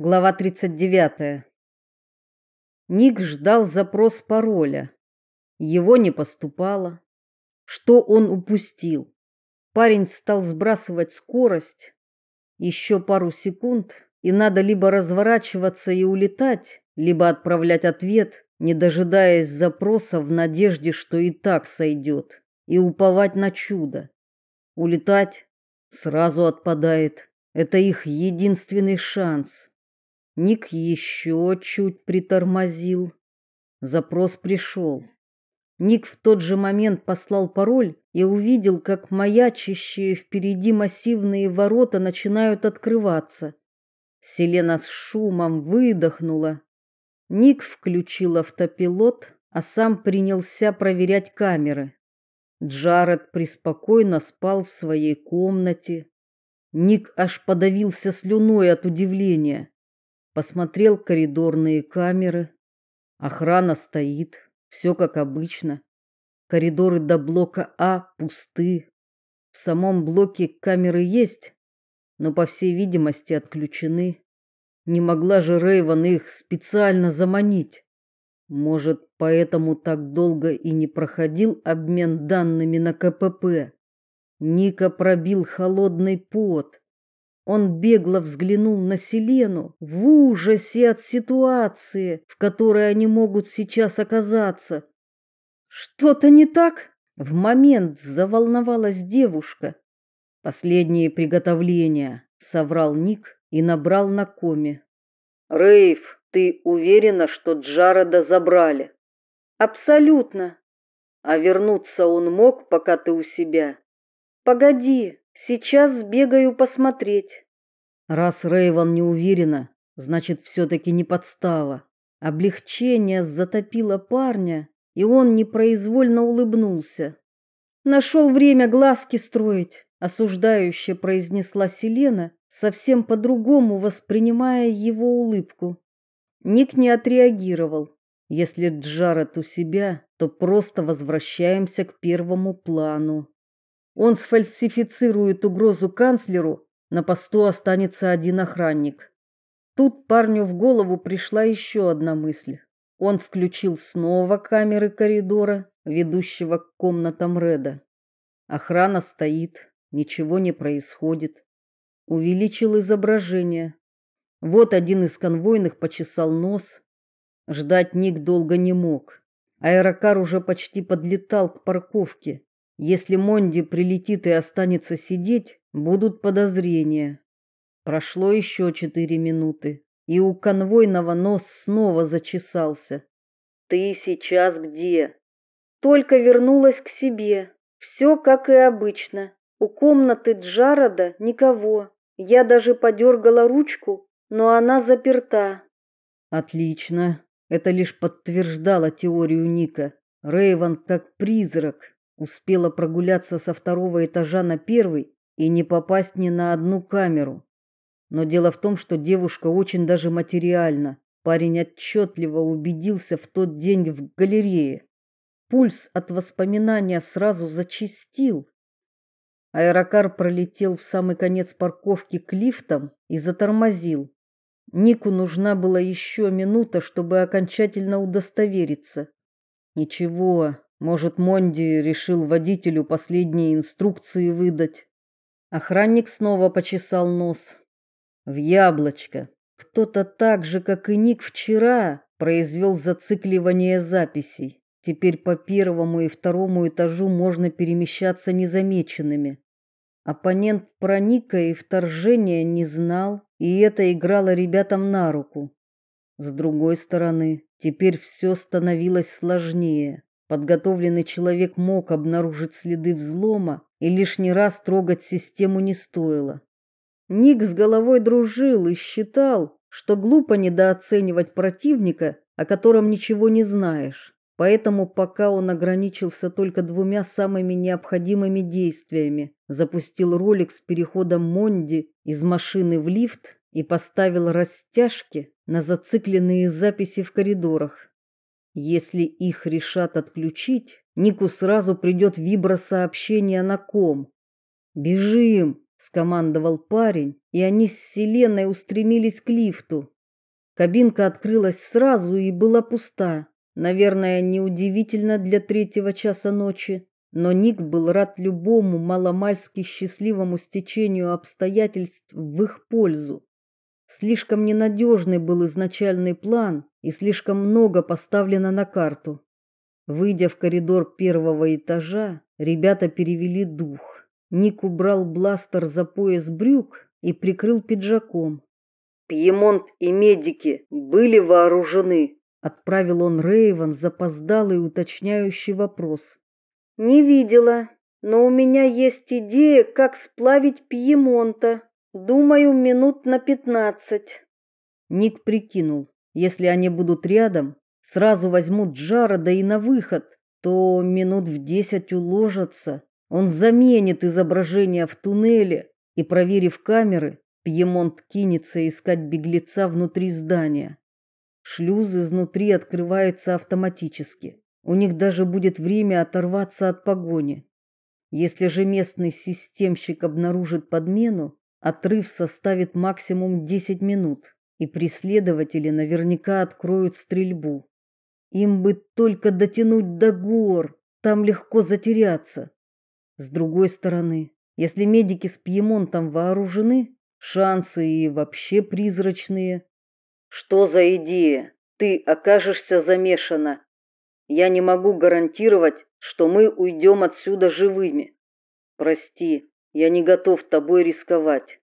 Глава 39. Ник ждал запрос пароля. Его не поступало. Что он упустил? Парень стал сбрасывать скорость. Еще пару секунд, и надо либо разворачиваться и улетать, либо отправлять ответ, не дожидаясь запроса в надежде, что и так сойдет, и уповать на чудо. Улетать сразу отпадает. Это их единственный шанс. Ник еще чуть притормозил. Запрос пришел. Ник в тот же момент послал пароль и увидел, как маячащие впереди массивные ворота начинают открываться. Селена с шумом выдохнула. Ник включил автопилот, а сам принялся проверять камеры. Джаред преспокойно спал в своей комнате. Ник аж подавился слюной от удивления посмотрел коридорные камеры. Охрана стоит, все как обычно. Коридоры до блока А пусты. В самом блоке камеры есть, но по всей видимости отключены. Не могла же Рейвен их специально заманить. Может, поэтому так долго и не проходил обмен данными на КПП. Ника пробил холодный пот. Он бегло взглянул на Селену в ужасе от ситуации, в которой они могут сейчас оказаться. Что-то не так? В момент заволновалась девушка. Последние приготовления, соврал Ник и набрал на коме. Рейв, ты уверена, что Джарода забрали? Абсолютно. А вернуться он мог, пока ты у себя? Погоди, Сейчас сбегаю посмотреть. Раз Рейвен не уверена, значит, все таки не подстава. Облегчение затопило парня, и он непроизвольно улыбнулся. Нашел время глазки строить, осуждающе произнесла Селена, совсем по-другому воспринимая его улыбку. Ник не отреагировал. Если Джаред у себя, то просто возвращаемся к первому плану. Он сфальсифицирует угрозу канцлеру, на посту останется один охранник. Тут парню в голову пришла еще одна мысль. Он включил снова камеры коридора, ведущего к комнатам Реда. Охрана стоит, ничего не происходит. Увеличил изображение. Вот один из конвойных почесал нос. Ждать Ник долго не мог. Аэрокар уже почти подлетал к парковке. Если Монди прилетит и останется сидеть, будут подозрения. Прошло еще четыре минуты, и у конвойного нос снова зачесался. Ты сейчас где? Только вернулась к себе. Все как и обычно. У комнаты Джарода никого. Я даже подергала ручку, но она заперта. Отлично. Это лишь подтверждало теорию Ника. Рейвен как призрак, Успела прогуляться со второго этажа на первый и не попасть ни на одну камеру. Но дело в том, что девушка очень даже материальна. Парень отчетливо убедился в тот день в галерее. Пульс от воспоминания сразу зачастил. Аэрокар пролетел в самый конец парковки к лифтам и затормозил. Нику нужна была еще минута, чтобы окончательно удостовериться. Ничего, может, Монди решил водителю последние инструкции выдать. Охранник снова почесал нос. В яблочко. Кто-то так же, как и Ник вчера, произвел зацикливание записей. Теперь по первому и второму этажу можно перемещаться незамеченными. Оппонент про Ника и вторжение не знал, и это играло ребятам на руку. С другой стороны, теперь все становилось сложнее. Подготовленный человек мог обнаружить следы взлома, и лишний раз трогать систему не стоило. Ник с головой дружил и считал, что глупо недооценивать противника, о котором ничего не знаешь. Поэтому пока он ограничился только двумя самыми необходимыми действиями, запустил ролик с переходом Монди из машины в лифт и поставил растяжки на зацикленные записи в коридорах. Если их решат отключить, Нику сразу придет вибросообщение на ком. Бежим, скомандовал парень, и они с Селеной устремились к лифту. Кабинка открылась сразу и была пуста. Наверное, неудивительно для третьего часа ночи, но Ник был рад любому маломальски счастливому стечению обстоятельств в их пользу. Слишком ненадежный был изначальный план, и слишком много поставлено на карту. Выйдя в коридор первого этажа, ребята перевели дух. Ник убрал бластер за пояс брюк и прикрыл пиджаком. Пьемонт и медики были вооружены, отправил он Рейвен запоздалый уточняющий вопрос. Не видела, но у меня есть идея, как сплавить Пьемонта. Думаю, минут на пятнадцать. Ник прикинул, если они будут рядом, сразу возьмут Джарода и на выход, то минут в десять уложатся. Он заменит изображение в туннеле и, проверив камеры, Пьемонт кинется искать беглеца внутри здания. Шлюз изнутри открывается автоматически. У них даже будет время оторваться от погони. Если же местный системщик обнаружит подмену, отрыв составит максимум 10 минут, и преследователи наверняка откроют стрельбу. Им бы только дотянуть до гор, там легко затеряться. С другой стороны, если медики с Пьемонтом вооружены, шансы и вообще призрачные. Что за идея? Ты окажешься замешана. Я не могу гарантировать, что мы уйдем отсюда живыми. Прости, я не готов тобой рисковать.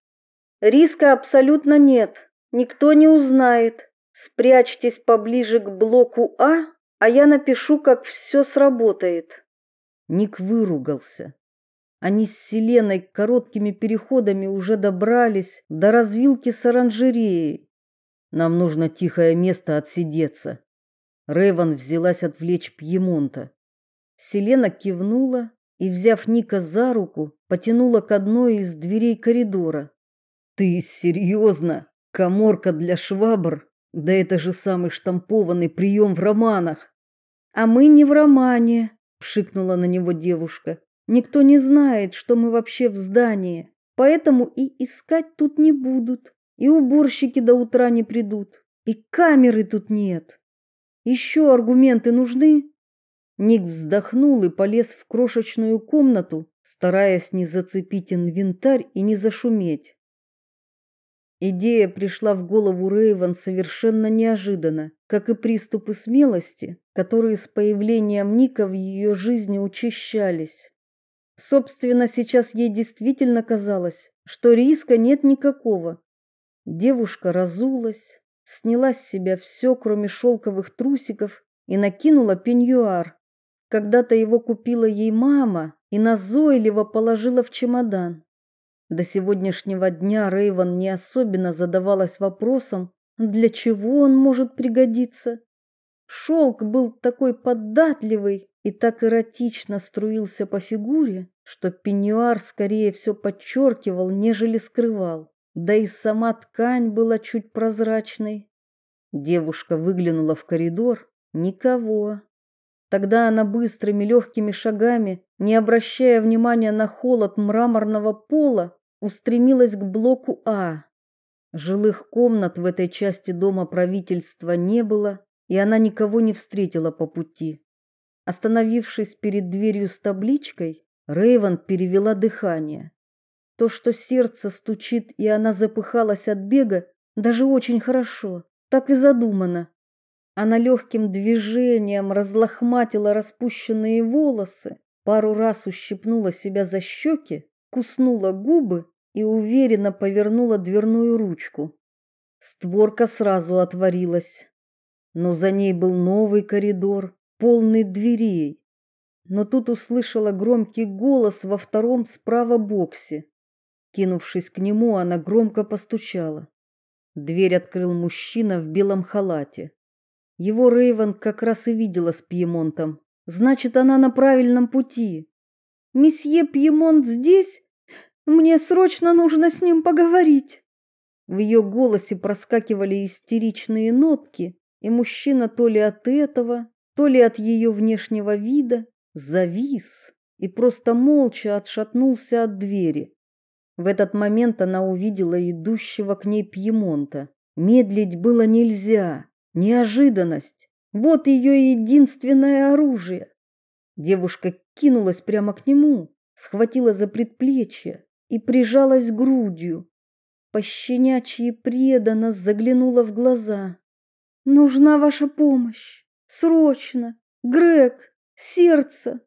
Риска абсолютно нет. Никто не узнает. Спрячьтесь поближе к блоку А, а я напишу, как все сработает. Ник выругался. Они с Селеной короткими переходами уже добрались до развилки с оранжереей. Нам нужно тихое место отсидеться. Рейвен взялась отвлечь Пьемонта. Селена кивнула и, взяв Ника за руку, потянула к одной из дверей коридора. Ты серьезно? Каморка для швабр? Да это же самый штампованный прием в романах. А мы не в романе, пшикнула на него девушка. Никто не знает, что мы вообще в здании, поэтому и искать тут не будут, и уборщики до утра не придут, и камеры тут нет. Еще аргументы нужны? Ник вздохнул и полез в крошечную комнату, стараясь не зацепить инвентарь и не зашуметь. Идея пришла в голову Рейвен совершенно неожиданно, как и приступы смелости, которые с появлением Ника в ее жизни учащались. Собственно, сейчас ей действительно казалось, что риска нет никакого. Девушка разулась, сняла с себя все, кроме шелковых трусиков, и накинула пеньюар. Когда-то его купила ей мама и назойливо положила в чемодан. До сегодняшнего дня Рейвен не особенно задавалась вопросом, для чего он может пригодиться. Шелк был такой податливый и так эротично струился по фигуре, что пеньюар скорее все подчеркивал, нежели скрывал. Да и сама ткань была чуть прозрачной. Девушка выглянула в коридор. Никого. Тогда она быстрыми легкими шагами, не обращая внимания на холод мраморного пола, устремилась к блоку А. Жилых комнат в этой части дома правительства не было, и она никого не встретила по пути. Остановившись перед дверью с табличкой, Рейвен перевела дыхание. То, что сердце стучит, и она запыхалась от бега, даже очень хорошо, так и задумано. Она легким движением разлохматила распущенные волосы, пару раз ущипнула себя за щеки, куснула губы и уверенно повернула дверную ручку. Створка сразу отворилась, но за ней был новый коридор, полный дверей. Но тут услышала громкий голос во втором справа боксе. Кинувшись к нему, она громко постучала. Дверь открыл мужчина в белом халате. Его Рейвен как раз и видела с Пьемонтом. Значит, она на правильном пути. Месье Пьемонт здесь? Мне срочно нужно с ним поговорить. В ее голосе проскакивали истеричные нотки, и мужчина то ли от этого, то ли от ее внешнего вида завис и просто молча отшатнулся от двери. В этот момент она увидела идущего к ней Пьемонта. Медлить было нельзя. Неожиданность. Вот ее единственное оружие. Девушка кинулась прямо к нему, схватила за предплечье и прижалась грудью. Пощенячьи преданно заглянула в глаза. «Нужна ваша помощь! Срочно! Грег! Сердце!»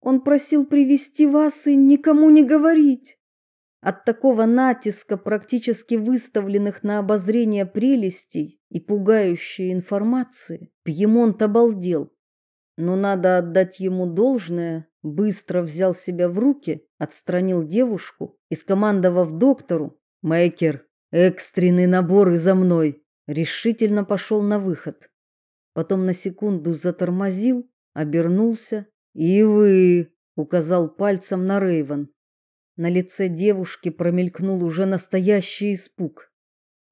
Он просил привести вас и никому не говорить. От такого натиска практически выставленных на обозрение прелестей и пугающей информации Пьемонт обалдел. Но надо отдать ему должное, быстро взял себя в руки, отстранил девушку и, скомандовав доктору, «Мэкер, экстренный набор и за мной!» решительно пошел на выход. Потом на секунду затормозил, обернулся. «И вы!» — указал пальцем на Рейвен. На лице девушки промелькнул уже настоящий испуг.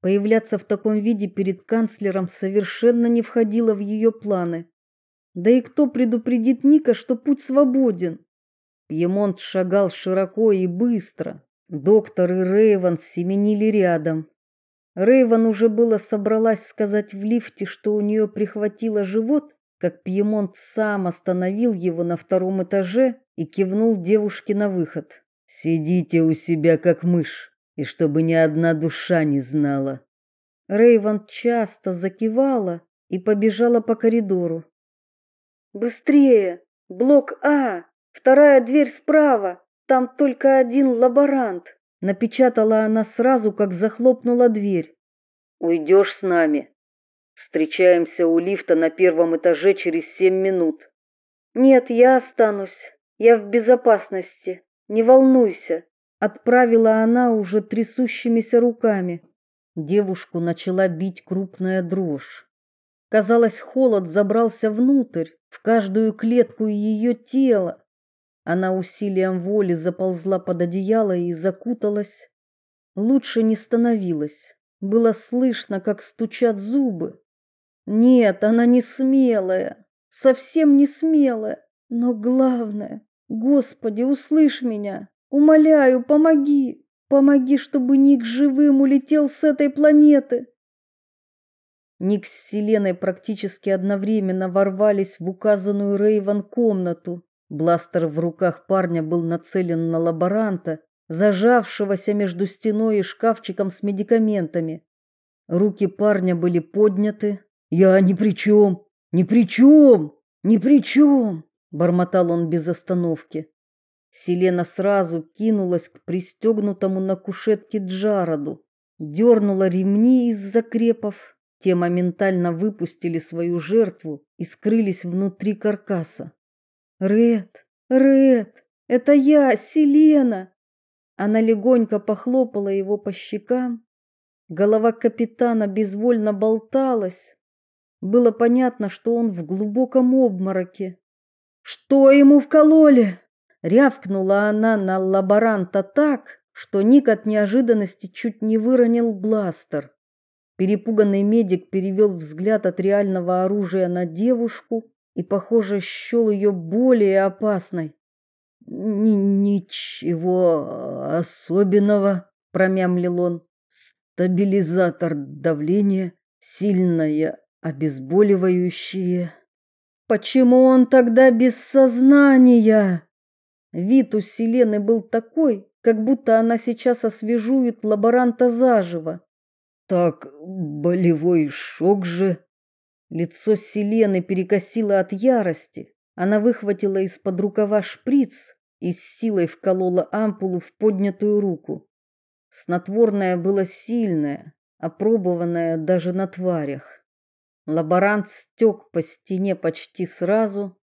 Появляться в таком виде перед канцлером совершенно не входило в ее планы. Да и кто предупредит Ника, что путь свободен? Пьемонт шагал широко и быстро. Доктор и Рейвен семенили рядом. Рейвен уже было собралась сказать в лифте, что у нее прихватило живот, как Пьемонт сам остановил его на втором этаже и кивнул девушке на выход. Сидите у себя как мышь, и чтобы ни одна душа не знала. Рейвен часто закивала и побежала по коридору. Быстрее! Блок А! Вторая дверь справа! Там только один лаборант!» Напечатала она сразу, как захлопнула дверь. «Уйдешь с нами. Встречаемся у лифта на первом этаже через семь минут». «Нет, я останусь. Я в безопасности. Не волнуйся, отправила она уже трясущимися руками. Девушку начала бить крупная дрожь. Казалось, холод забрался внутрь, в каждую клетку ее тела. Она усилием воли заползла под одеяло и закуталась. Лучше не становилось. Было слышно, как стучат зубы. Нет, она не смелая, совсем не смелая, но главное, Господи, услышь меня. Умоляю, помоги. Помоги, чтобы Ник живым улетел с этой планеты. Ник с Селеной практически одновременно ворвались в указанную Рейвен комнату. Бластер в руках парня был нацелен на лаборанта, зажавшегося между стеной и шкафчиком с медикаментами. Руки парня были подняты. «Я ни при чем! Ни при чем! Ни при чем!» Бормотал он без остановки. Селена сразу кинулась к пристегнутому на кушетке Джароду, дернула ремни из закрепов. Те моментально выпустили свою жертву и скрылись внутри каркаса. Ред, Ред, это я, Селена. Она легонько похлопала его по щекам. Голова капитана безвольно болталась. Было понятно, что он в глубоком обмороке. Что ему вкололи? Рявкнула она на лаборанта так, что Ник от неожиданности чуть не выронил бластер. Перепуганный медик перевел взгляд от реального оружия на девушку и, похоже, счел ее более опасной. «Ничего особенного», — промямлил он. «Стабилизатор давления, сильное обезболивающее». Почему он тогда без сознания? Вид у Селены был такой, как будто она сейчас освежует лаборанта заживо. Так болевой шок же. Лицо Селены перекосило от ярости. Она выхватила из-под рукава шприц и с силой вколола ампулу в поднятую руку. Снотворное было сильное, опробованное даже на тварях. Лаборант стек по стене почти сразу.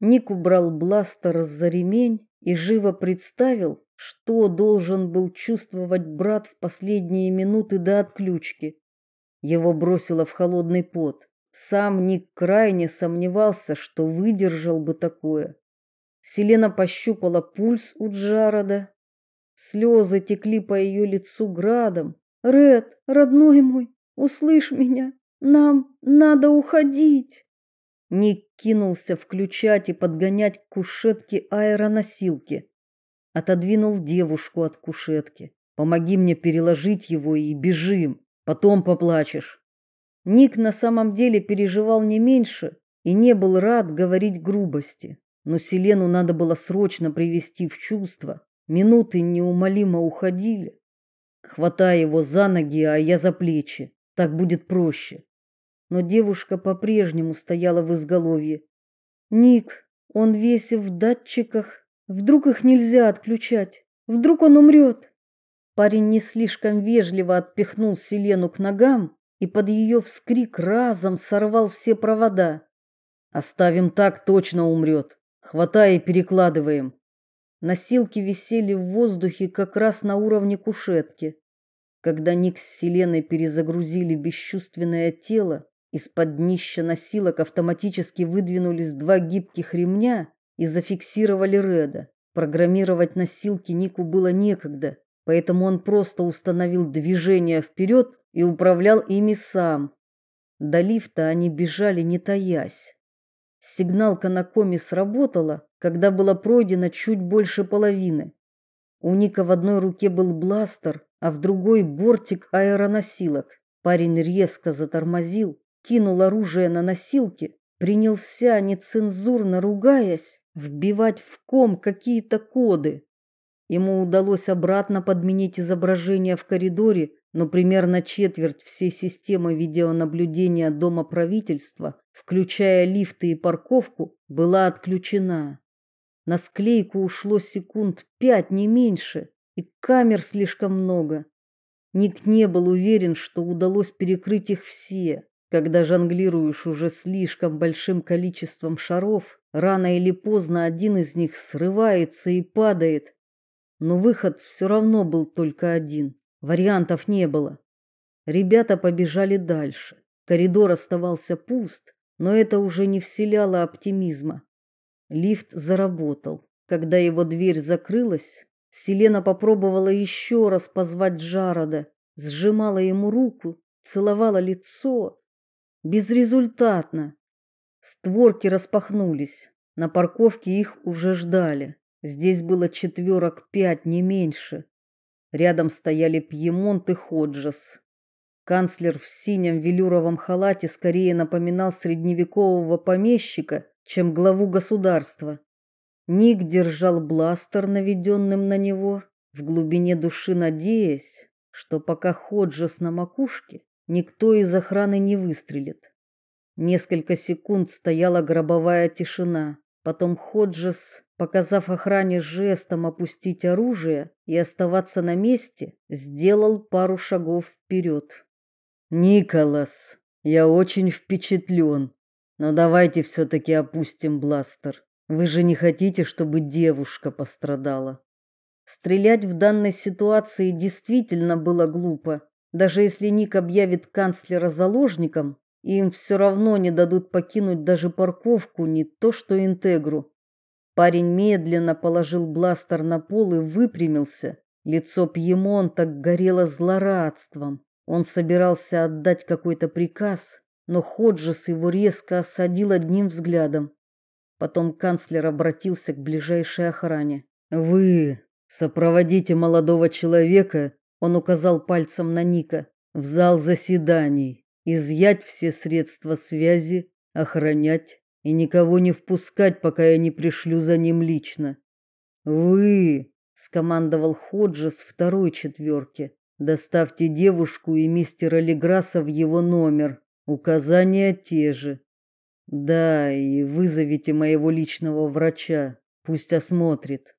Ник убрал бластер за ремень и живо представил, что должен был чувствовать брат в последние минуты до отключки. Его бросило в холодный пот. Сам Ник крайне сомневался, что выдержал бы такое. Селена пощупала пульс у Джарода. Слезы текли по ее лицу градом. «Ред, родной мой, услышь меня! Нам надо уходить. Ник кинулся включать и подгонять к кушетке аэроносилки. отодвинул девушку от кушетки. Помоги мне переложить его и бежим, потом поплачешь. Ник на самом деле переживал не меньше и не был рад говорить грубости, но Селену надо было срочно привести в чувство. Минуты неумолимо уходили. Хватай его за ноги, а я за плечи. Так будет проще. Но девушка по-прежнему стояла в изголовье. Ник, он весь в датчиках. Вдруг их нельзя отключать? Вдруг он умрет?» Парень не слишком вежливо отпихнул Селену к ногам и под ее вскрик разом сорвал все провода. Оставим так, точно умрет. Хватай и перекладываем. Носилки висели в воздухе как раз на уровне кушетки. Когда Ник с Селеной перезагрузили бесчувственное тело, из-под днища носилок автоматически выдвинулись два гибких ремня и зафиксировали Реда. Программировать носилки Нику было некогда, поэтому он просто установил движение вперед и управлял ими сам. До лифта они бежали не таясь. Сигналка на коме сработала, когда было пройдено чуть больше половины. У Ника в одной руке был бластер, а в другой бортик аэроносилок. Парень резко затормозил, кинул оружие на носилки, принялся нецензурно ругаясь вбивать в ком какие-то коды. Ему удалось обратно подменить изображение в коридоре, но примерно четверть всей системы видеонаблюдения дома правительства, включая лифты и парковку, была отключена. На склейку ушло секунд пять, не меньше, и камер слишком много. Ник не был уверен, что удалось перекрыть их все. Когда жонглируешь уже слишком большим количеством шаров, рано или поздно один из них срывается и падает, но выход все равно был только один. Вариантов не было. Ребята побежали дальше. Коридор оставался пуст, но это уже не вселяло оптимизма. Лифт заработал. Когда его дверь закрылась, Селена попробовала еще раз позвать Джарода, сжимала ему руку, целовала лицо. Безрезультатно. Створки распахнулись. На парковке их уже ждали. Здесь было четверок пять, не меньше. Рядом стояли Пьемонт и Ходжес. Канцлер в синем велюровом халате скорее напоминал средневекового помещика, чем главу государства. Ник держал бластер, наведенным на него, в глубине души надеясь, что пока Ходжес на макушке, никто из охраны не выстрелит. Несколько секунд стояла гробовая тишина. Потом Ходжес показав охране жестом опустить оружие и оставаться на месте, сделал пару шагов вперед. Николас, я очень впечатлен, но давайте все таки опустим бластер. Вы же не хотите, чтобы девушка пострадала. Стрелять в данной ситуации действительно было глупо. Даже если Ник объявит канцлера заложником, им все равно не дадут покинуть даже парковку, не то что Интегру. Парень медленно положил бластер на пол и выпрямился. Лицо Пьемонта горело злорадством. Он собирался отдать какой-то приказ, но Ходжес его резко осадил одним взглядом. Потом канцлер обратился к ближайшей охране. Вы сопроводите молодого человека, он указал пальцем на Ника, в зал заседаний, изъять все средства связи, охранять и никого не впускать, пока я не пришлю за ним лично. Вы, скомандовал Ходжес второй четверки, доставьте девушку и мистера Леграса в его номер. Указания те же. Да, и вызовите моего личного врача, пусть осмотрит.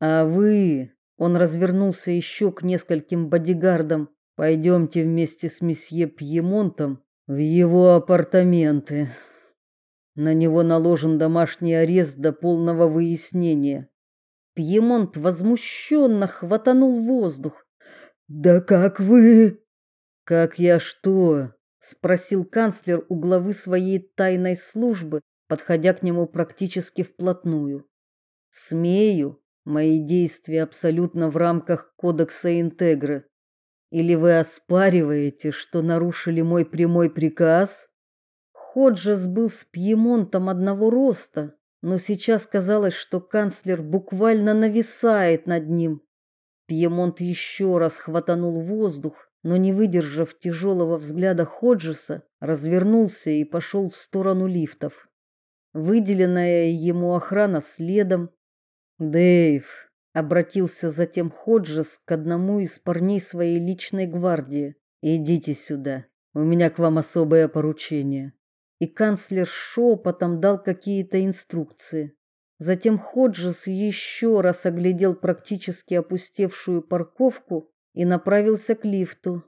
А вы, он развернулся еще к нескольким бодигардам. Пойдемте вместе с месье Пьемонтом в его апартаменты. На него наложен домашний арест до полного выяснения. Пьемонт возмущенно хватанул воздух. Да как вы? Как я что? спросил канцлер у главы своей тайной службы, подходя к нему практически вплотную. Смею, мои действия абсолютно в рамках кодекса Интегры. Или вы оспариваете, что нарушили мой прямой приказ? Ходжес был с Пьемонтом одного роста, но сейчас казалось, что канцлер буквально нависает над ним. Пьемонт еще раз хватанул воздух, но не выдержав тяжелого взгляда Ходжеса, развернулся и пошел в сторону лифтов. Выделенная ему охрана следом. "Дэйв", обратился затем Ходжес к одному из парней своей личной гвардии. "Идите сюда. У меня к вам особое поручение" и канцлер шепотом дал какие-то инструкции. Затем Ходжес еще раз оглядел практически опустевшую парковку и направился к лифту.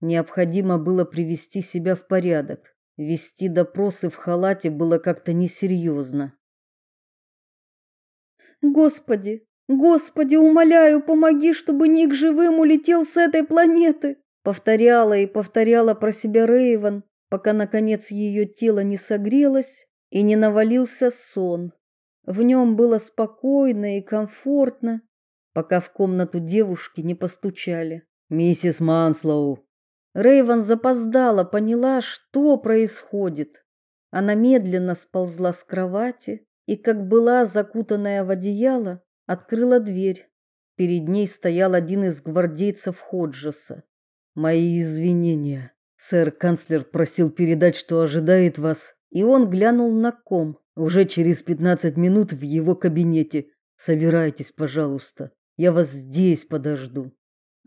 Необходимо было привести себя в порядок. Вести допросы в халате было как-то несерьезно. Господи, Господи, умоляю, помоги, чтобы Ник живым улетел с этой планеты, повторяла и повторяла про себя Рейвен, пока наконец ее тело не согрелось и не навалился сон. В нем было спокойно и комфортно, пока в комнату девушки не постучали. Миссис Манслоу. Рейвен запоздала, поняла, что происходит. Она медленно сползла с кровати и, как была закутанная в одеяло, открыла дверь. Перед ней стоял один из гвардейцев Ходжеса. Мои извинения. Сэр-канцлер просил передать, что ожидает вас, и он глянул на ком. Уже через пятнадцать минут в его кабинете. Собирайтесь, пожалуйста. Я вас здесь подожду.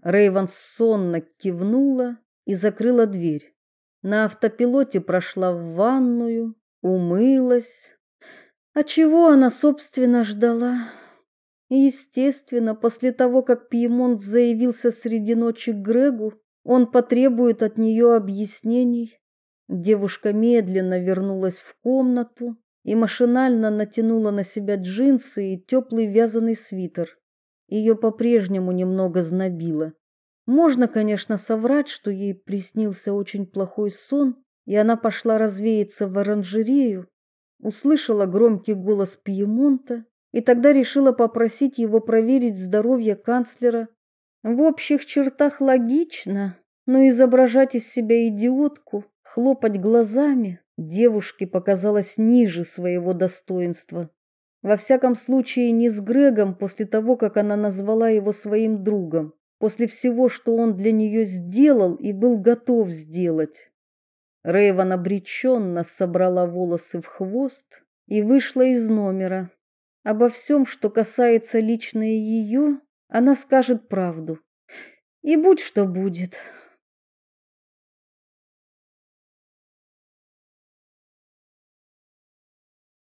Рейвен сонно кивнула и закрыла дверь. На автопилоте прошла в ванную, умылась. А чего она, собственно, ждала? Естественно, после того, как Пьемонт заявился среди ночи к Грегу, он потребует от нее объяснений. Девушка медленно вернулась в комнату и машинально натянула на себя джинсы и теплый вязаный свитер. Ее по-прежнему немного знобило. Можно, конечно, соврать, что ей приснился очень плохой сон, и она пошла развеяться в оранжерею, услышала громкий голос Пьемонта и тогда решила попросить его проверить здоровье канцлера в общих чертах логично, но изображать из себя идиотку, хлопать глазами девушке показалось ниже своего достоинства. Во всяком случае, не с Грегом после того, как она назвала его своим другом, после всего, что он для нее сделал и был готов сделать. Рейвен обреченно собрала волосы в хвост и вышла из номера. Обо всем, что касается лично ее, она скажет правду. И будь что будет.